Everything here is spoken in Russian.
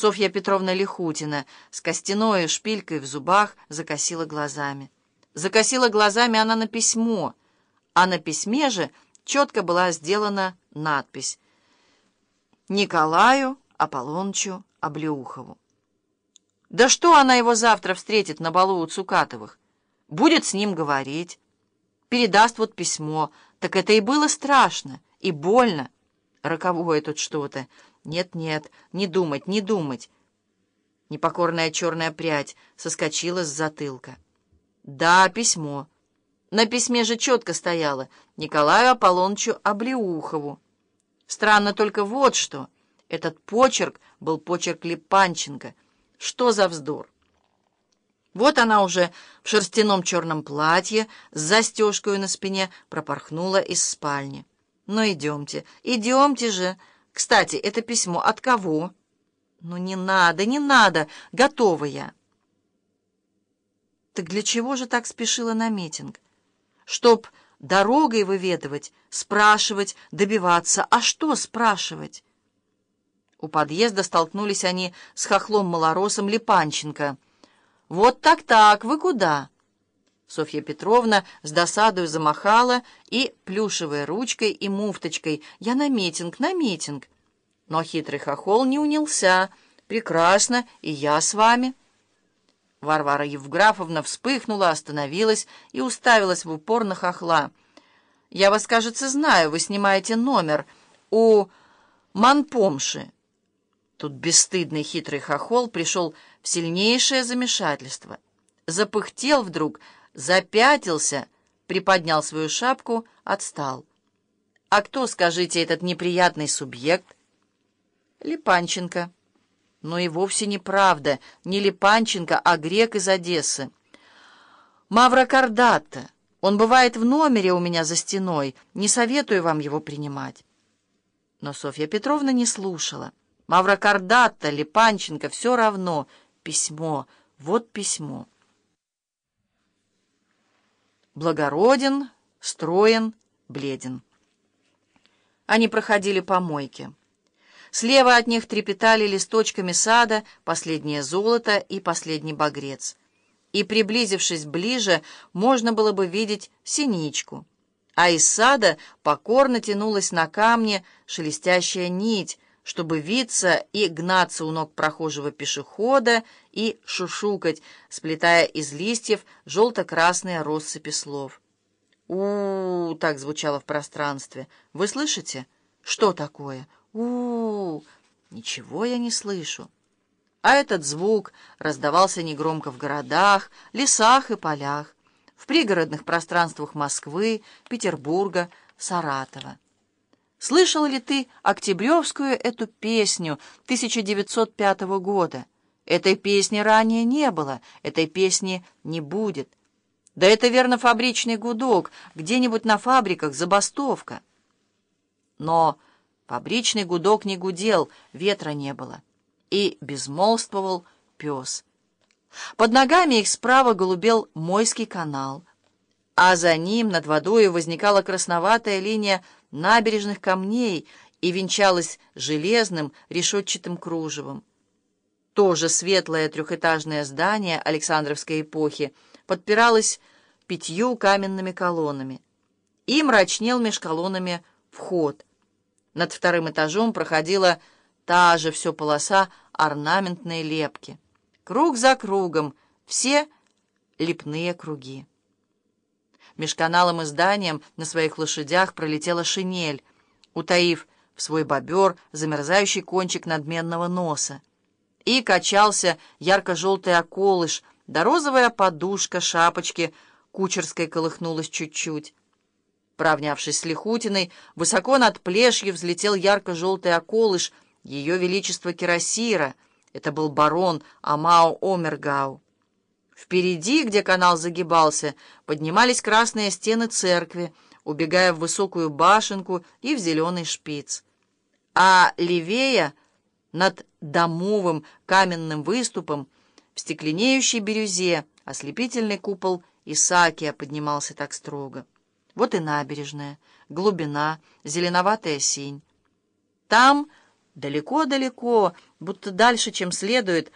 Софья Петровна Лихутина с костяной шпилькой в зубах закосила глазами. Закосила глазами она на письмо, а на письме же четко была сделана надпись «Николаю Аполлончу Облеухову». Да что она его завтра встретит на балу у Цукатовых? Будет с ним говорить, передаст вот письмо. Так это и было страшно, и больно. Роковое тут что-то. Нет-нет, не думать, не думать. Непокорная черная прядь соскочила с затылка. Да, письмо. На письме же четко стояло Николаю Аполлонычу Облеухову. Странно только вот что. Этот почерк был почерк Липанченко. Что за вздор? Вот она уже в шерстяном черном платье с застежкой на спине пропорхнула из спальни. «Ну, идемте, идемте же!» Кстати, это письмо от кого? Ну, не надо, не надо, готова я. Так для чего же так спешила на митинг? Чтоб дорогой выведывать, спрашивать, добиваться. А что спрашивать? У подъезда столкнулись они с хохлом-малоросом Липанченко. «Вот так-так, вы куда?» Софья Петровна с досадою замахала и плюшевой ручкой и муфточкой. «Я на митинг, на митинг!» Но хитрый хохол не унялся. «Прекрасно, и я с вами!» Варвара Евграфовна вспыхнула, остановилась и уставилась в упор на хохла. «Я вас, кажется, знаю. Вы снимаете номер у Манпомши». Тут бесстыдный хитрый хохол пришел в сильнейшее замешательство. Запыхтел вдруг, запятился, приподнял свою шапку, отстал. «А кто, скажите, этот неприятный субъект?» «Липанченко». Но и вовсе неправда, не Липанченко, а грек из Одессы. «Мавра Кардатта. Он бывает в номере у меня за стеной. Не советую вам его принимать». Но Софья Петровна не слушала. «Мавра Кардатта, Липанченко, все равно. Письмо. Вот письмо» благороден, строен, бледен. Они проходили по мойке. Слева от них трепетали листочками сада последнее золото и последний багрец. И, приблизившись ближе, можно было бы видеть синичку. А из сада покорно тянулась на камне шелестящая нить, чтобы виться и гнаться у ног прохожего пешехода и шушукать, сплетая из листьев желто-красные россыпи слов. у, -у, так звучало в пространстве. «Вы слышите? Что такое? -у, -у Ничего я не слышу. А этот звук раздавался негромко в городах, лесах и полях, в пригородных пространствах Москвы, Петербурга, Саратова. Слышал ли ты октябревскую эту песню 1905 года? Этой песни ранее не было, этой песни не будет. Да это верно фабричный гудок, где-нибудь на фабриках забастовка. Но фабричный гудок не гудел, ветра не было. И безмолвствовал пес. Под ногами их справа голубел Мойский канал, а за ним над водой возникала красноватая линия набережных камней и венчалась железным решетчатым кружевом. Тоже светлое трехэтажное здание Александровской эпохи подпиралось пятью каменными колоннами. И мрачнел меж колоннами вход. Над вторым этажом проходила та же все полоса орнаментной лепки. Круг за кругом, все лепные круги. Меж каналом и зданием на своих лошадях пролетела шинель, утаив в свой бобер замерзающий кончик надменного носа. И качался ярко-желтый околыш, да розовая подушка шапочки кучерской колыхнулась чуть-чуть. Правнявшись с Лихутиной, высоко над плешью взлетел ярко-желтый околыш ее величества Кирасира. Это был барон Амао Омергау. Впереди, где канал загибался, поднимались красные стены церкви, убегая в высокую башенку и в зеленый шпиц. А левее, над домовым каменным выступом, в стекленеющей бирюзе, ослепительный купол Исаакия поднимался так строго. Вот и набережная, глубина, зеленоватая синь. Там Далеко-далеко, будто дальше, чем следует,